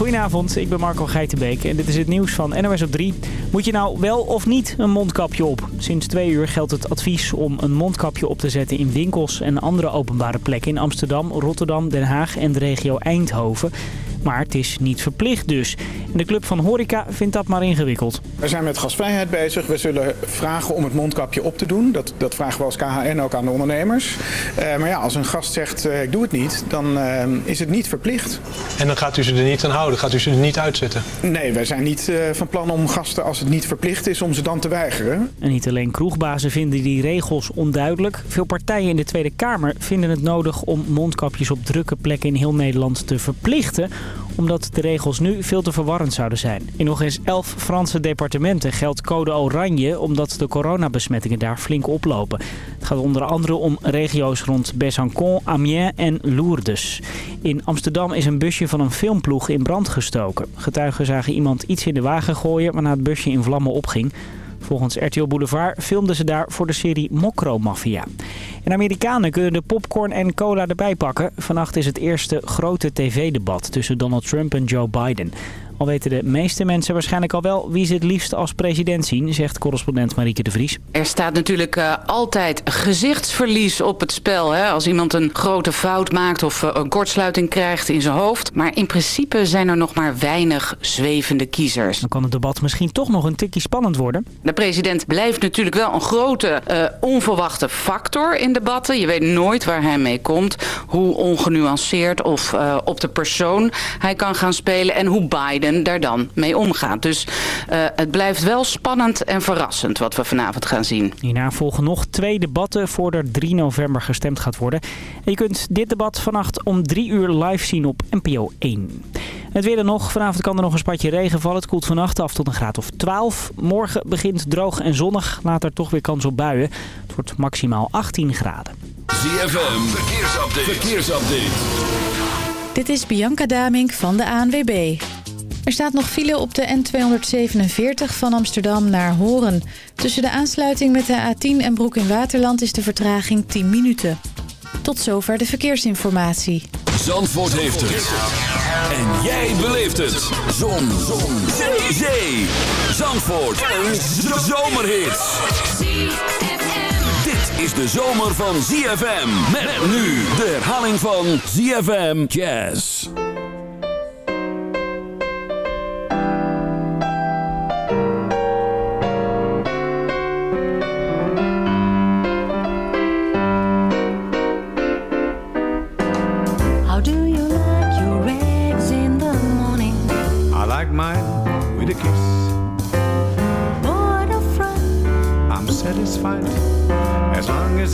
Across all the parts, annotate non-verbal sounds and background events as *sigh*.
Goedenavond, ik ben Marco Geitenbeek en dit is het nieuws van NOS op 3. Moet je nou wel of niet een mondkapje op? Sinds twee uur geldt het advies om een mondkapje op te zetten in winkels en andere openbare plekken in Amsterdam, Rotterdam, Den Haag en de regio Eindhoven. Maar het is niet verplicht dus. En de Club van Horeca vindt dat maar ingewikkeld. We zijn met gasvrijheid bezig. We zullen vragen om het mondkapje op te doen. Dat, dat vragen we als KHN ook aan de ondernemers. Uh, maar ja, als een gast zegt uh, ik doe het niet, dan uh, is het niet verplicht. En dan gaat u ze er niet aan houden? Gaat u ze er niet uitzetten? Nee, wij zijn niet van plan om gasten als het niet verplicht is om ze dan te weigeren. En niet alleen kroegbazen vinden die regels onduidelijk. Veel partijen in de Tweede Kamer vinden het nodig om mondkapjes op drukke plekken in heel Nederland te verplichten omdat de regels nu veel te verwarrend zouden zijn. In nog eens elf Franse departementen geldt code oranje omdat de coronabesmettingen daar flink oplopen. Het gaat onder andere om regio's rond Besançon, Amiens en Lourdes. In Amsterdam is een busje van een filmploeg in brand gestoken. Getuigen zagen iemand iets in de wagen gooien waarna het busje in vlammen opging. Volgens RTL Boulevard filmden ze daar voor de serie Mokro Mafia. En Amerikanen kunnen de popcorn en cola erbij pakken. Vannacht is het eerste grote tv-debat tussen Donald Trump en Joe Biden. Al weten de meeste mensen waarschijnlijk al wel wie ze het liefst als president zien, zegt correspondent Marieke de Vries. Er staat natuurlijk uh, altijd gezichtsverlies op het spel. Hè? Als iemand een grote fout maakt of uh, een kortsluiting krijgt in zijn hoofd. Maar in principe zijn er nog maar weinig zwevende kiezers. Dan kan het debat misschien toch nog een tikje spannend worden. De president blijft natuurlijk wel een grote uh, onverwachte factor in debatten. Je weet nooit waar hij mee komt. Hoe ongenuanceerd of op de persoon hij kan gaan spelen en hoe Biden daar dan mee omgaat. Dus uh, het blijft wel spannend en verrassend wat we vanavond gaan zien. Hierna volgen nog twee debatten voordat er 3 november gestemd gaat worden. En je kunt dit debat vannacht om 3 uur live zien op NPO 1. Het weer dan nog. Vanavond kan er nog een spatje regen vallen. Het koelt vannacht af tot een graad of 12. Morgen begint droog en zonnig. Later toch weer kans op buien. Het wordt maximaal 18 graden. ZFM, verkeersupdate. verkeersupdate. Dit is Bianca Damink van de ANWB. Er staat nog file op de N247 van Amsterdam naar Horen. Tussen de aansluiting met de A10 en Broek in Waterland is de vertraging 10 minuten. Tot zover de verkeersinformatie. Zandvoort heeft het. En jij beleeft het. Zon. Zon. Zee. Zee. Zandvoort. Een zomerhit. Dit is de zomer van ZFM. Met nu de herhaling van ZFM Jazz.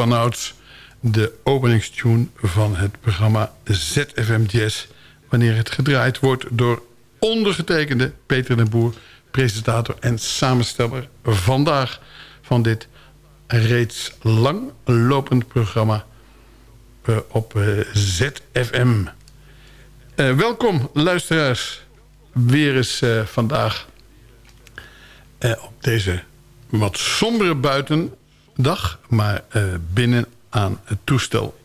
Vanouds de openingstune van het programma ZFM Jazz... wanneer het gedraaid wordt door ondergetekende Peter den Boer... presentator en samensteller vandaag van dit reeds lang lopend programma eh, op eh, ZFM. Eh, welkom luisteraars, weer eens vandaag op deze wat sombere buitendag... maar eh, binnen aan het toestel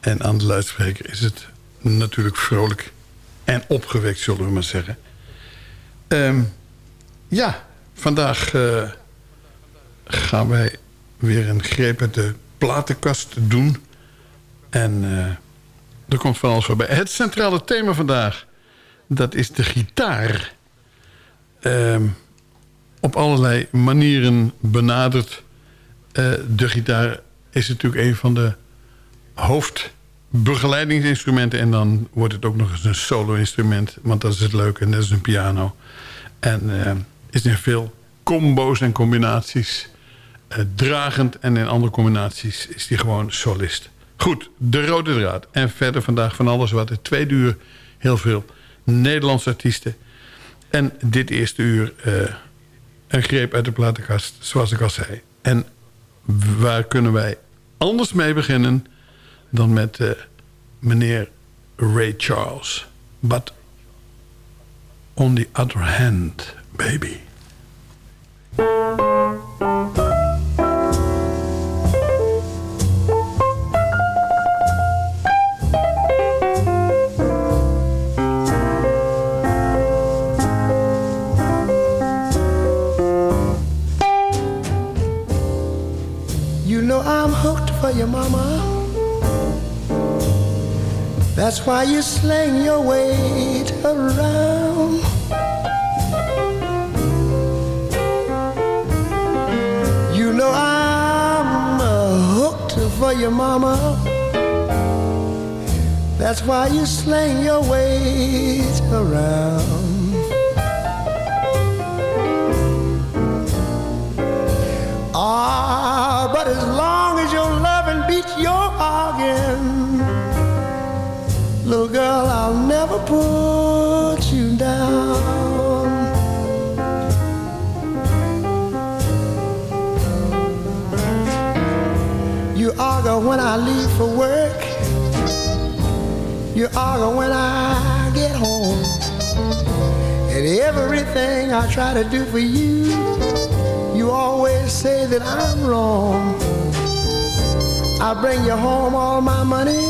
en aan de luidspreker... is het natuurlijk vrolijk en opgewekt, zullen we maar zeggen. Ehm, ja, vandaag eh, gaan wij weer een greep uit de platenkast doen. En eh, er komt van alles voorbij. Het centrale thema vandaag, dat is de gitaar. Ehm op allerlei manieren benaderd. Eh, de gitaar is natuurlijk een van de hoofdbegeleidingsinstrumenten. En dan wordt het ook nog eens een solo-instrument. Want dat is het leuke, net als een piano. En eh, is in veel combo's en combinaties eh, dragend. En in andere combinaties is die gewoon solist. Goed, de rode draad. En verder vandaag van alles wat. Het tweede uur heel veel Nederlandse artiesten. En dit eerste uur... een greep uit de platenkast, zoals ik al zei. En waar kunnen wij anders mee beginnen... dan met eh, meneer Ray Charles. But on the other hand, baby... You know I'm hooked for your mama. That's why you sling your weight around. You know I'm uh, hooked for your mama. That's why you sling your weight around. Ah, but as long as your loving beats your organ, little girl, I'll never put you down. You argue when I leave for work. You argue when I get home. And everything I try to do for you, say that I'm wrong. I bring you home all my money,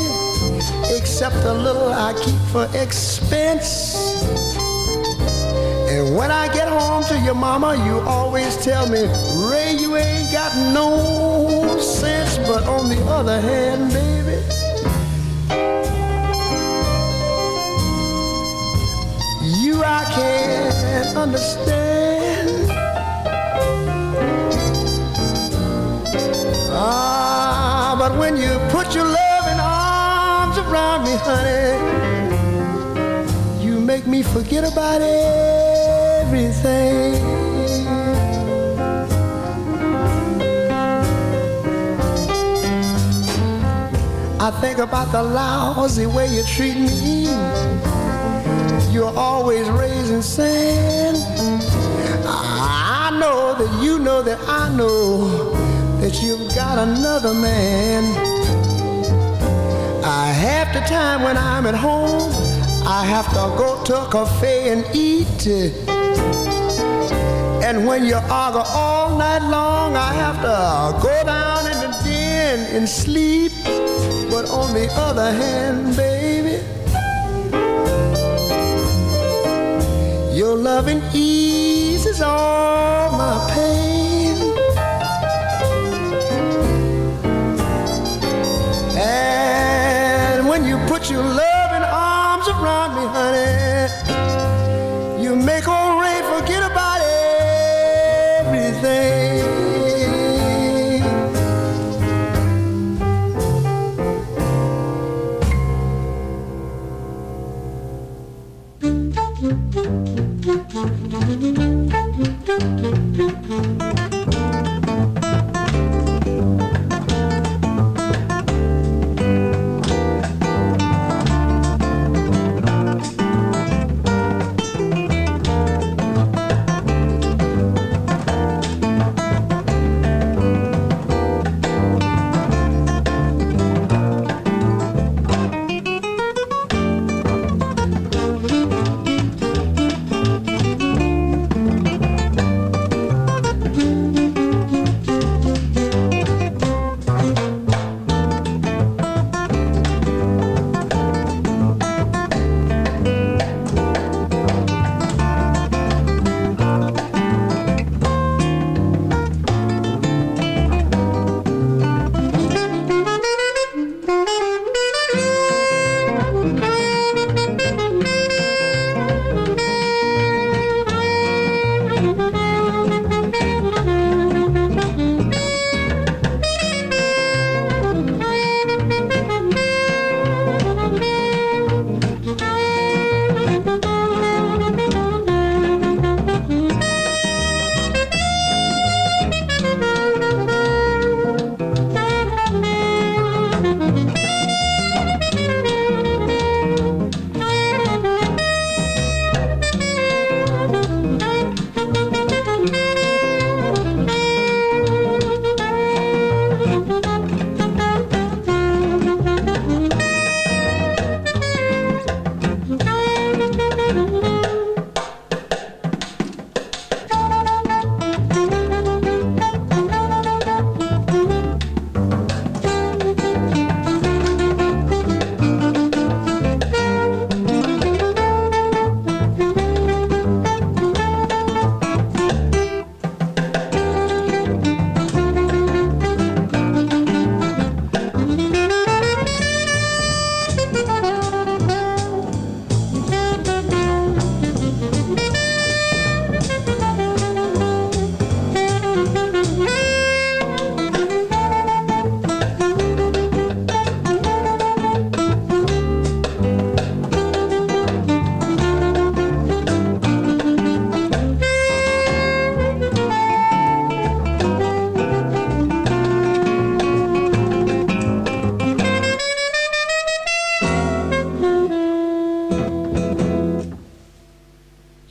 except a little I keep for expense. And when I get home to your mama, you always tell me, Ray, you ain't got no sense. But on the other hand, baby, you I can't understand. Ah, but when you put your loving arms around me, honey, you make me forget about everything. I think about the lousy way you treat me. You're always raising sand. I know that you know that I know that you've got another man. I have the time when I'm at home, I have to go to a cafe and eat. And when you argue all night long, I have to go down in the den and sleep. But on the other hand, baby, your loving eases all my pain. love.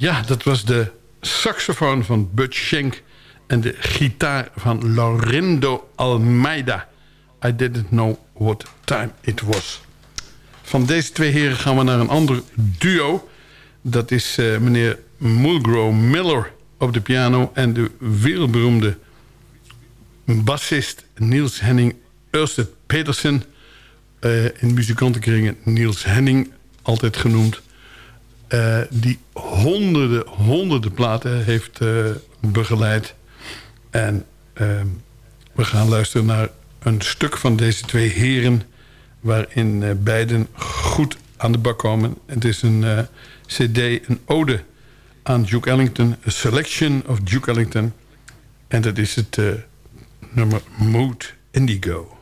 Ja, dat was de saxofoon van Bud Schenk... en de gitaar van Laurindo Almeida. I didn't know what time it was. Van deze twee heren gaan we naar een ander duo. Dat is eh, meneer Mulgrew Miller op de piano... en de wereldberoemde bassist Niels Henning Ørsted Petersen... eh, in muzikantenkringen Niels Henning altijd genoemd... eh, die honderden, honderden platen heeft eh, begeleid. En ehm, we gaan luisteren naar een stuk van deze twee heren... waarin eh, beiden goed aan de bak komen. Het is een cd, een ode aan Duke Ellington. A selection of Duke Ellington. En dat is het nummer Mood Indigo.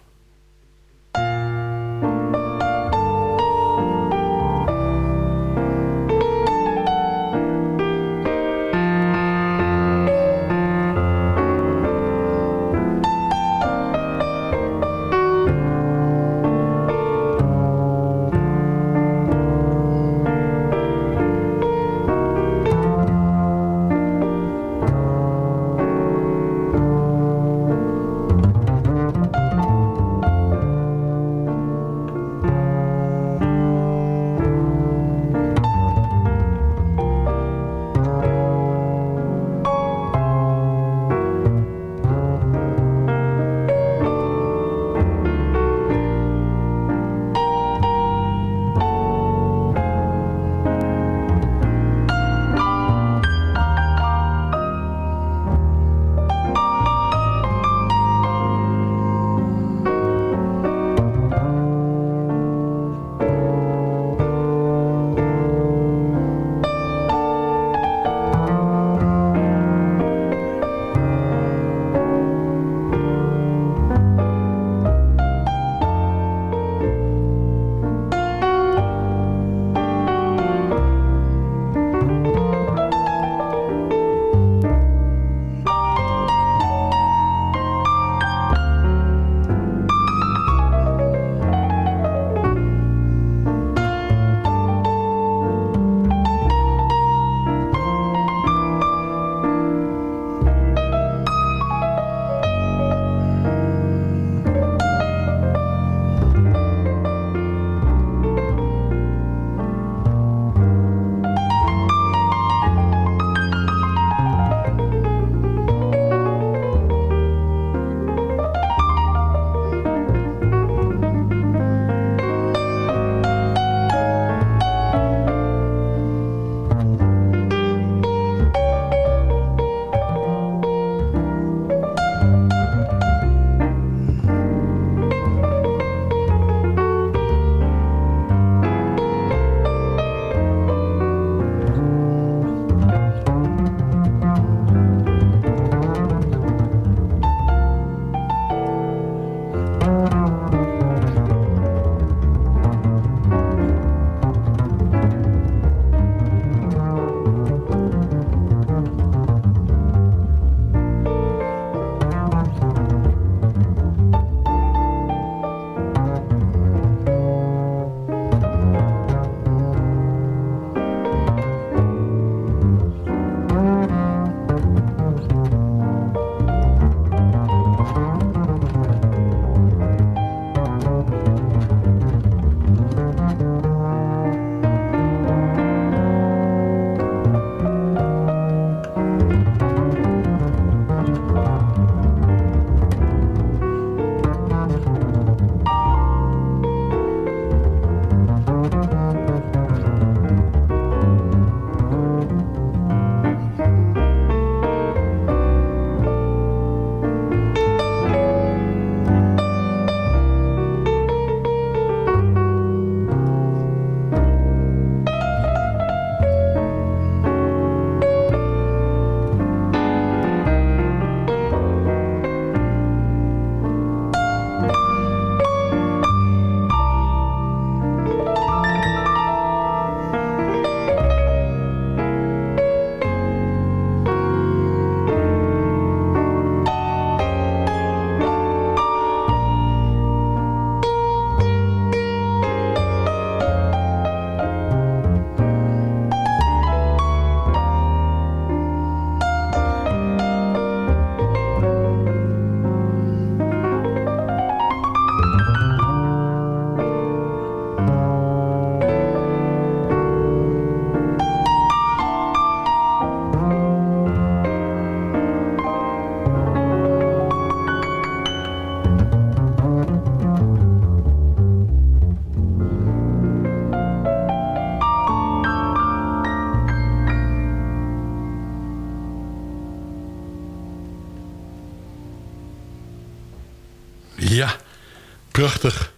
Prachtig.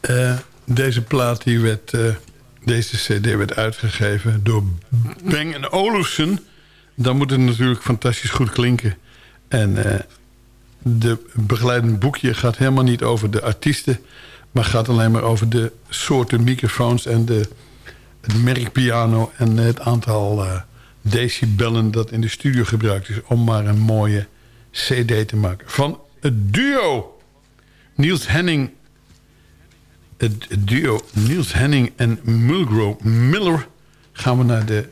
Eh, deze plaat die werd, eh, deze cd werd uitgegeven door Bang Olufsen. Dan moet het natuurlijk fantastisch goed klinken. En eh de begeleidend boekje gaat helemaal niet over de artiesten... maar gaat alleen maar over de soorten microfoons... en de, het merkpiano en het aantal decibellen dat in de studio gebruikt is... om maar een mooie cd te maken. Van het duo Niels Henning... Het duo Niels Henning en Mulgrew Miller... gaan we naar de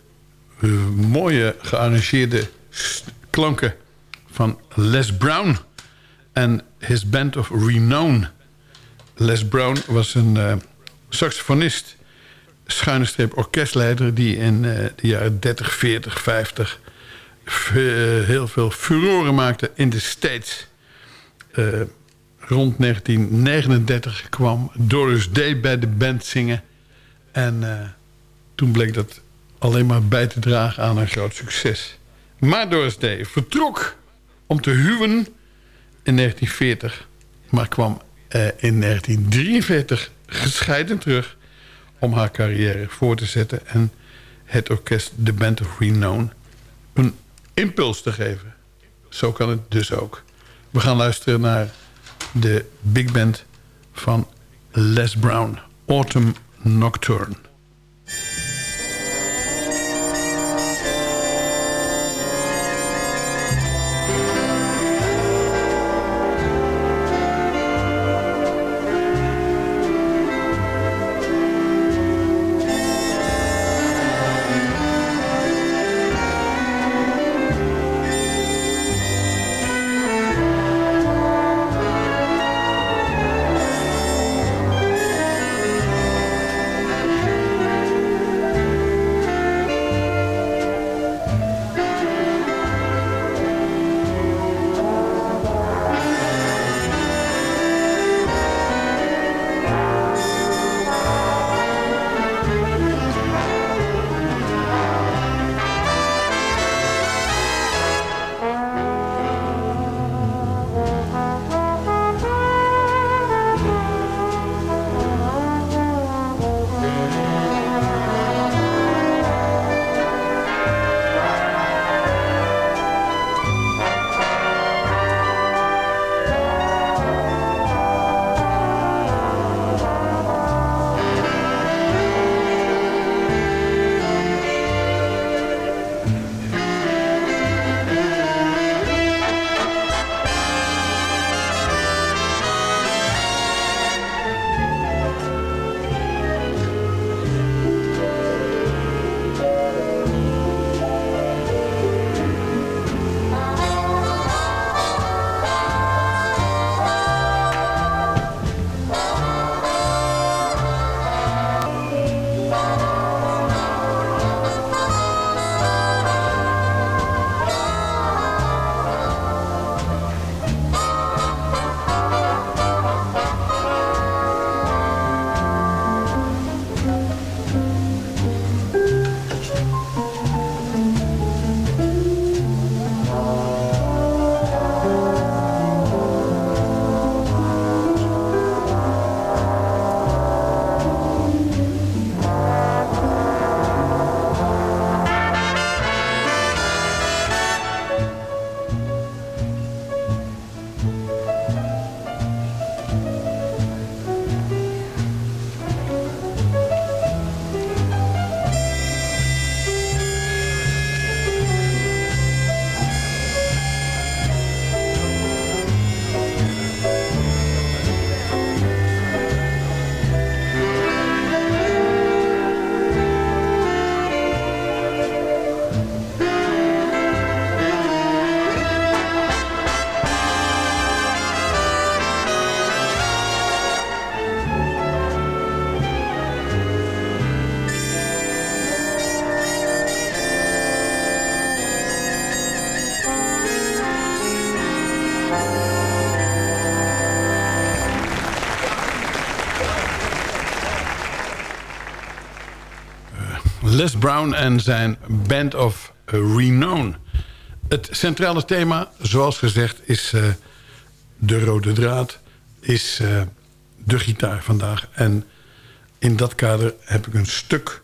eh, mooie gearrangeerde klanken van Les Brown en his band of renown. Les Brown was een eh, saxofonist, schuine streep orkestleider... die in eh, de jaren 30, 40, 50 f- eh, heel veel furoren maakte in de States. Rond 1939 kwam Doris Day bij de band zingen. En eh, toen bleek dat alleen maar bij te dragen aan een groot succes. Maar Doris Day vertrok om te huwen in 1940... maar kwam eh, in 1943 gescheiden terug... om haar carrière voor te zetten... en het orkest The Band of Renown een impuls te geven. Zo kan het dus ook. We gaan luisteren naar de big band van Les Brown. Autumn Nocturne. Brown en zijn Band of Renown. Het centrale thema, zoals gezegd, is eh, de rode draad... is eh, de gitaar vandaag. En in dat kader heb ik een stuk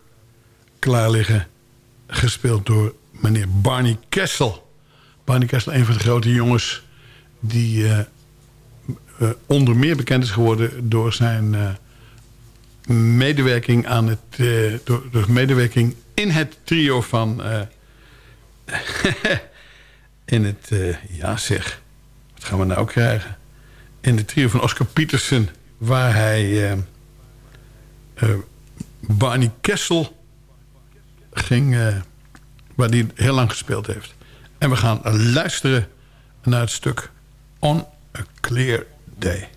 klaar liggen... gespeeld door meneer Barney Kessel. Barney Kessel, een van de grote jongens... die eh, onder meer bekend is geworden door zijn medewerking aan het... door, door medewerking in het trio van... eh, *laughs* in het... eh, ja zeg, wat gaan we nou krijgen? In het trio van Oscar Peterson... waar hij... eh, Barney Kessel ging... waar hij heel lang gespeeld heeft. En we gaan luisteren naar het stuk On a Clear Day.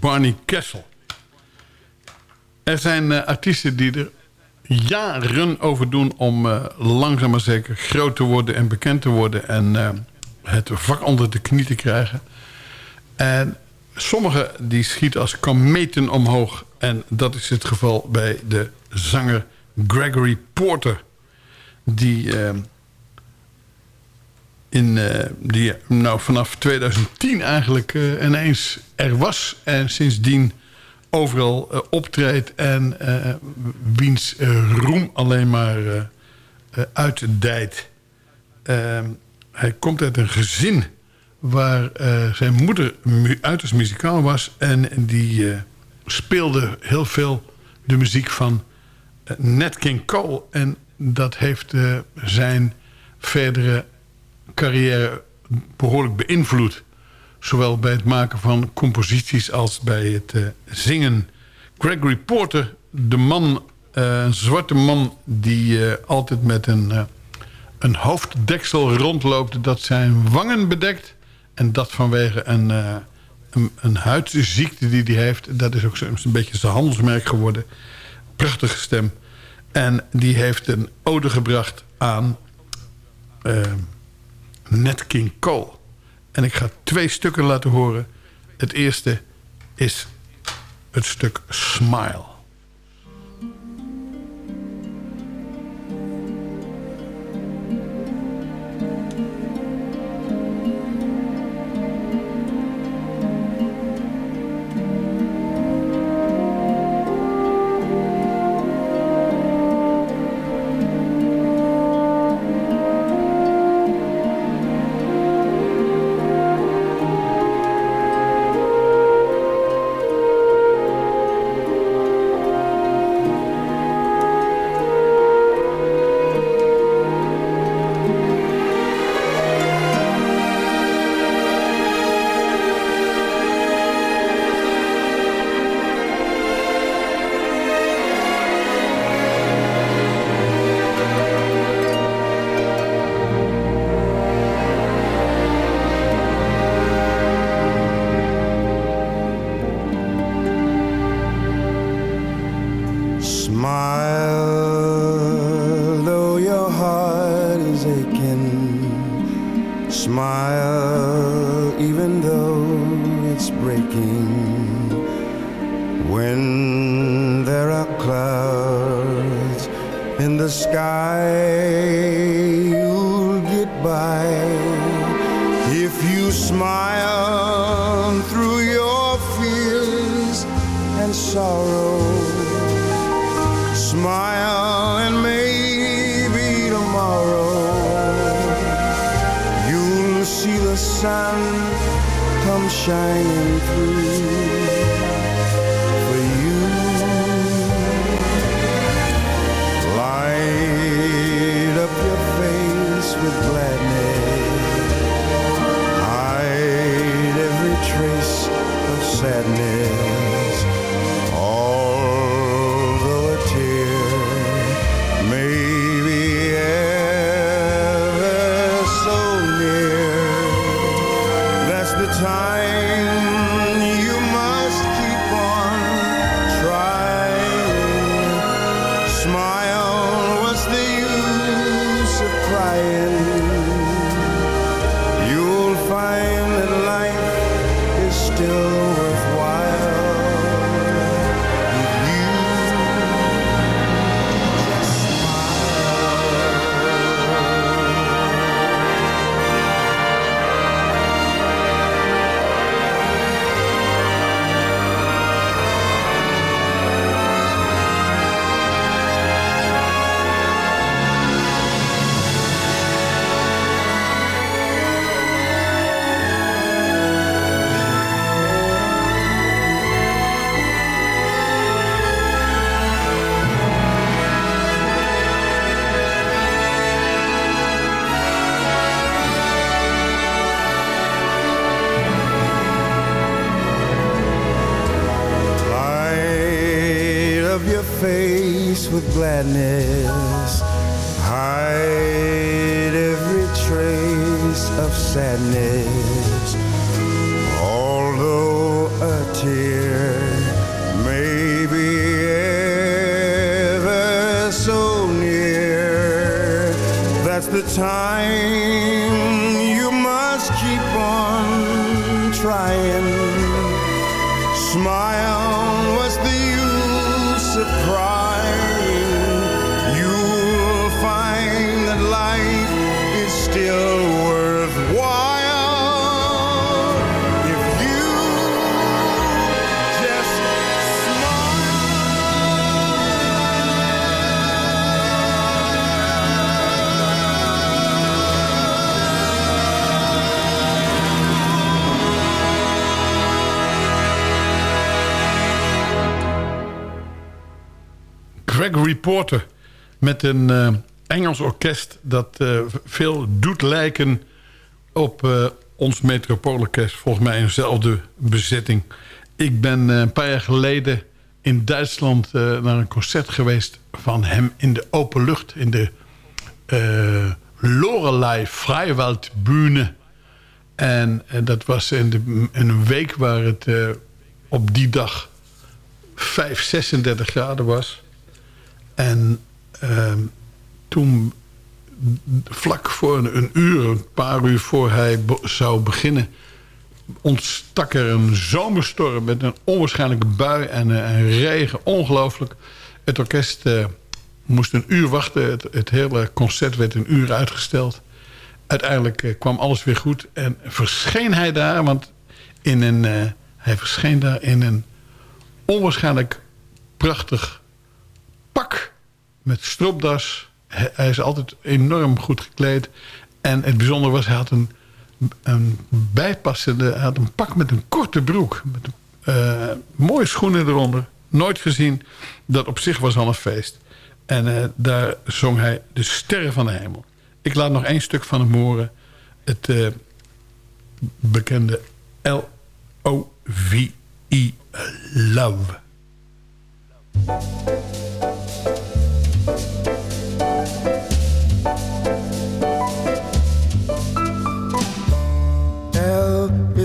Barney Kessel. Er zijn eh, artiesten die er jaren over doen om eh, langzaam maar zeker groot te worden en bekend te worden en eh, het vak onder de knie te krijgen. En sommigen die schieten als kometen omhoog en dat is het geval bij de zanger Gregory Porter die, in, eh, die nou vanaf 2010 eigenlijk eh, ineens er was en sindsdien overal eh, optreedt en wiens roem alleen maar uitdijt. Eh, hij komt uit een gezin waar zijn moeder mu uiterst muzikaal was en die speelde heel veel de muziek van Nat King Cole. En dat heeft zijn verdere carrière behoorlijk beïnvloed. Zowel bij het maken van composities als bij het eh, zingen. Gregory Porter, de man, eh, een zwarte man... die eh, altijd met een, een hoofddeksel rondloopt... dat zijn wangen bedekt. En dat vanwege een, een, een huidsziekte die hij heeft. Dat is ook zo- een beetje zijn handelsmerk geworden. Prachtige stem. En die heeft een ode gebracht aan Nat King Cole. En ik ga twee stukken laten horen. Het eerste is het stuk. Smile, Smile, even though it's breaking. When there are clouds in the sky, shining gladness. Hide every trace of sadness. Although a tear. Maybe ever so near. That's the time Met een eh, Engels orkest... dat eh, veel doet lijken op eh, ons Metropoolorkest. Volgens mij eenzelfde bezetting. Ik ben een paar jaar geleden in Duitsland naar een concert geweest... van hem in de open lucht. In de Lorelei Vrijwaldbühne. En, en dat was in, de, in een week waar het op die dag 5, 36 graden was. En ehm, toen, vlak voor een, een uur, een paar uur voor hij zou beginnen... ontstak er een zomerstorm met een onwaarschijnlijke bui en, eh, en regen. Ongelooflijk. Het orkest eh, moest een uur wachten. Het, hele concert werd een uur uitgesteld. Uiteindelijk eh, kwam alles weer goed. En verscheen hij daar, want in een, eh, hij verscheen daar in een onwaarschijnlijk prachtig met stropdas. Hij, is altijd enorm goed gekleed. En het bijzondere was, hij had een, een bijpassende... Hij had een pak met een korte broek. Met eh, mooie schoenen eronder. Nooit gezien. Dat op zich was al een feest. En eh, daar zong hij de sterren van de hemel. Ik laat nog één stuk van hem horen. Het eh, bekende L-O-V-E, Love.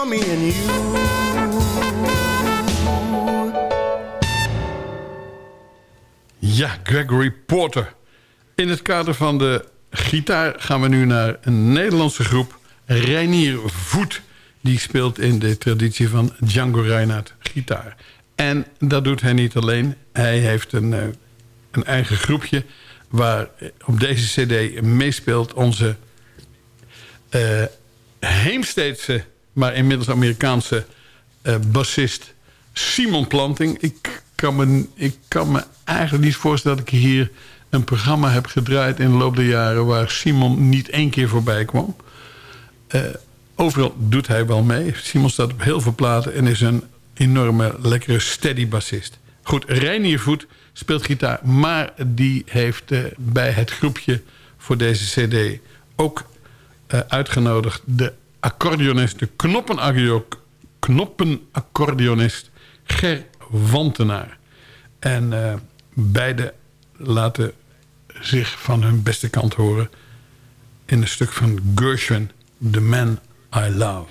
me and you. Ja, Gregory Porter. In het kader van de gitaar gaan we nu naar een Nederlandse groep. Reinier Voet. Die speelt in de traditie van Django Reinhardt gitaar. En dat doet hij niet alleen. Hij heeft een, eh, een eigen groepje... waar op deze cd meespeelt onze eh Heemsteedse... maar inmiddels Amerikaanse eh, bassist Simon Planting. Ik kan, me, ik kan me eigenlijk niet voorstellen dat ik hier een programma heb gedraaid in de loop der jaren... waar Simon niet één keer voorbij kwam. Eh, overal doet hij wel mee. Simon staat op heel veel platen en is een enorme lekkere steady bassist. Goed, Reinier Voet speelt gitaar, maar die heeft eh, bij het groepje voor deze cd ook uitgenodigd de accordeonist, de knoppenaccordeonist, Ger Wantenaar. En uh, beide laten zich van hun beste kant horen in een stuk van Gershwin, The Man I Love.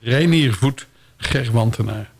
Reinier Voet, Ger Wantenaar.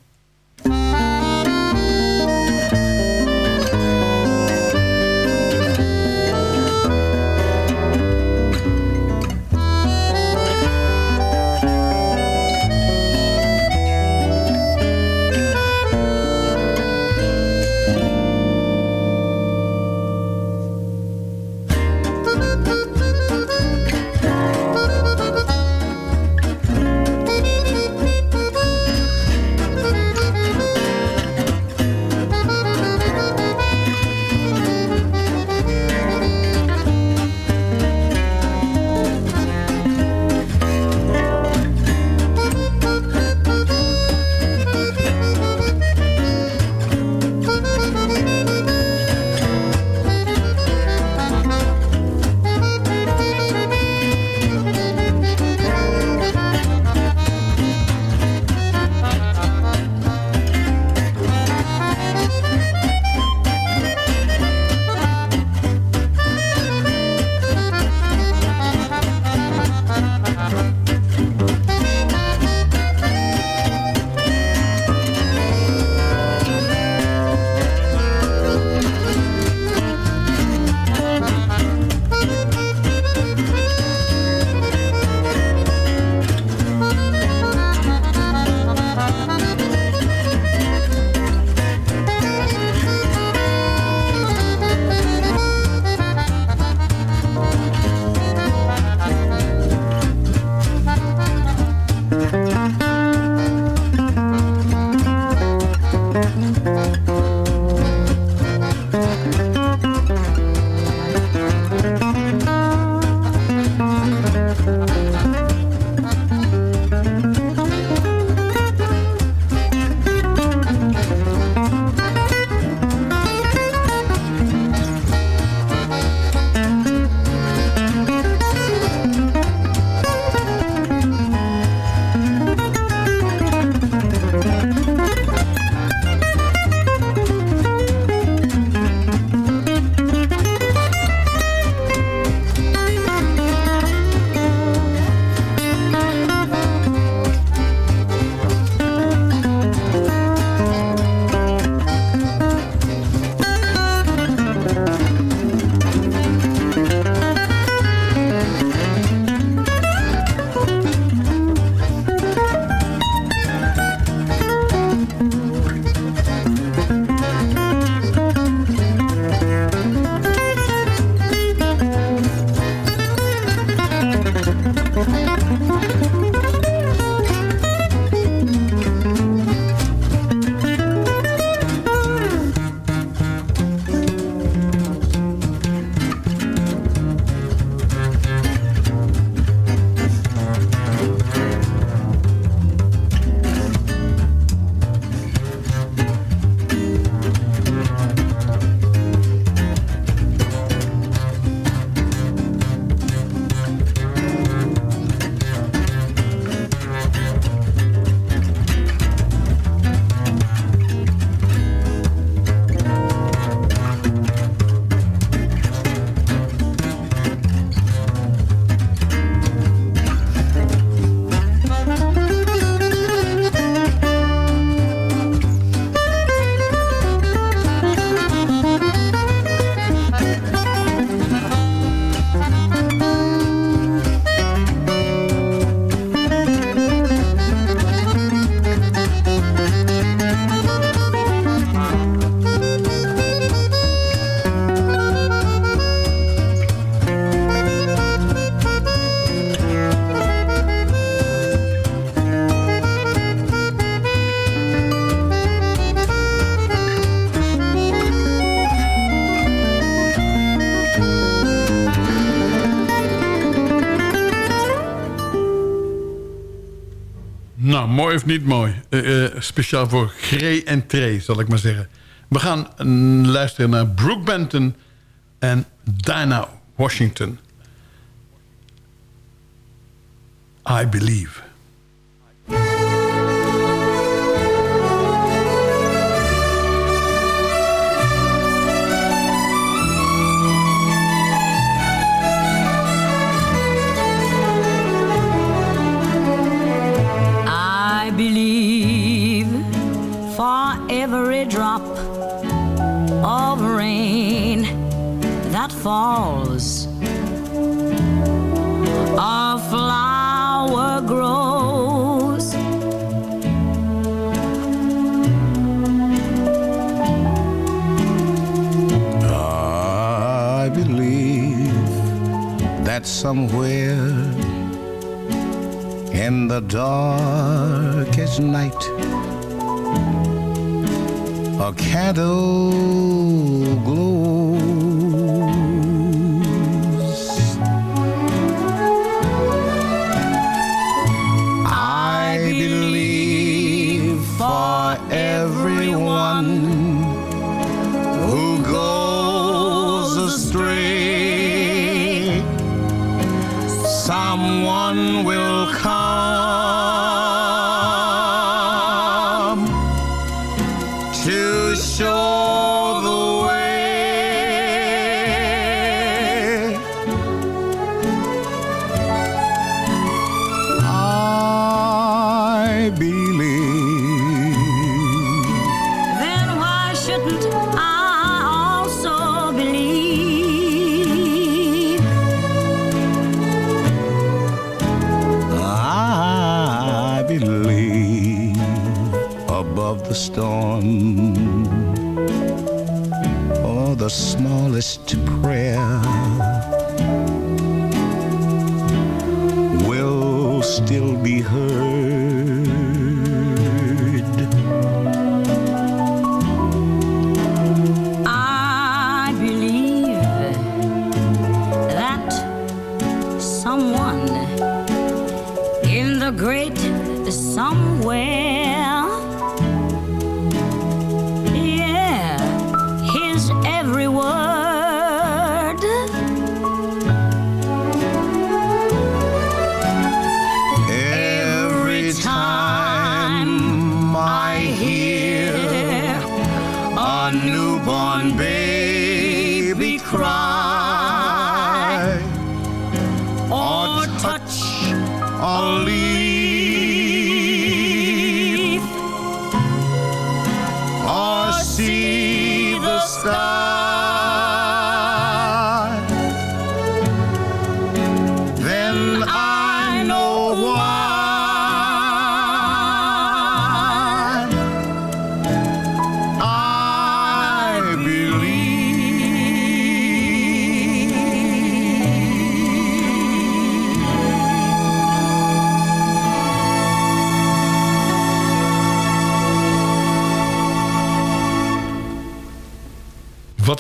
Mooi of niet mooi. Eh, eh, speciaal voor Grey en Trey, zal ik maar zeggen. We gaan mm, luisteren naar Brooke Benton en Dinah Washington. I Believe. Falls, a flower grows. I believe that somewhere in the darkest night, a candle glows.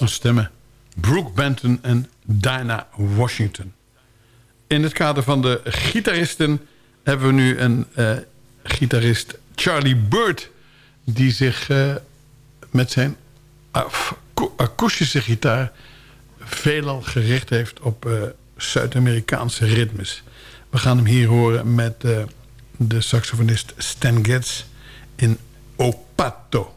Stemmen. Brooke Benton en Dinah Washington. In het kader van de gitaristen hebben we nu een eh, gitarist Charlie Bird... die zich eh, met zijn akoestische gitaar veelal gericht heeft op eh, Zuid-Amerikaanse ritmes. We gaan hem hier horen met de saxofonist Stan Getz in Opato.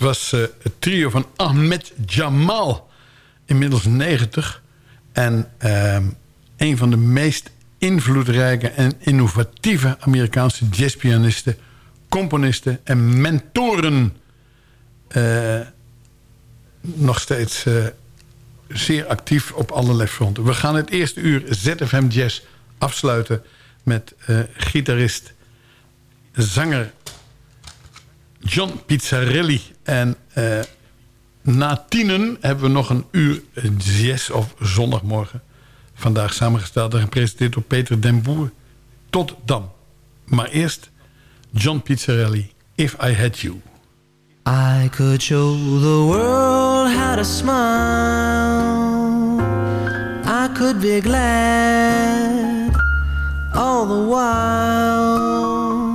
Was eh, het trio van Ahmed Jamal. Inmiddels 90. En ehm, een van de meest invloedrijke en innovatieve Amerikaanse jazzpianisten, componisten en mentoren. Eh, nog steeds eh, zeer actief op allerlei fronten. We gaan het eerste uur ZFM Jazz afsluiten met gitarist, zanger John Pizzarelli. En eh, na tienen hebben we nog een uur jazz of zondagmorgen. Vandaag samengesteld en gepresenteerd door Peter den Boer. Tot dan. Maar eerst John Pizzarelli, If I Had You. I could show the world how to smile. I could be glad all the while.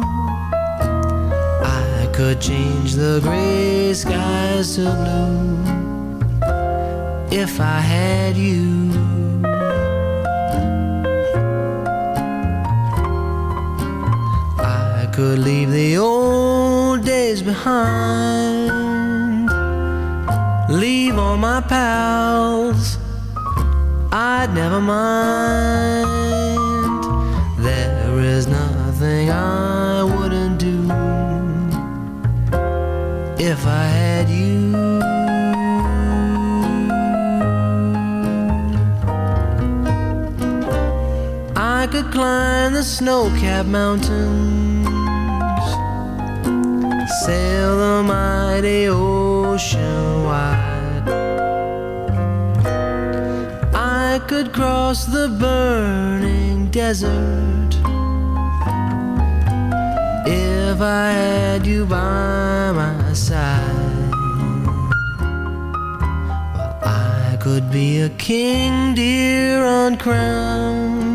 Change the gray skies to blue if I had you. I could leave the old days behind. Leave all my pals. I'd never mind. Climb the snow-capped mountains sail the mighty ocean wide. I could cross the burning desert if I had you by my side. Well, I could be a king, dear, uncrowned,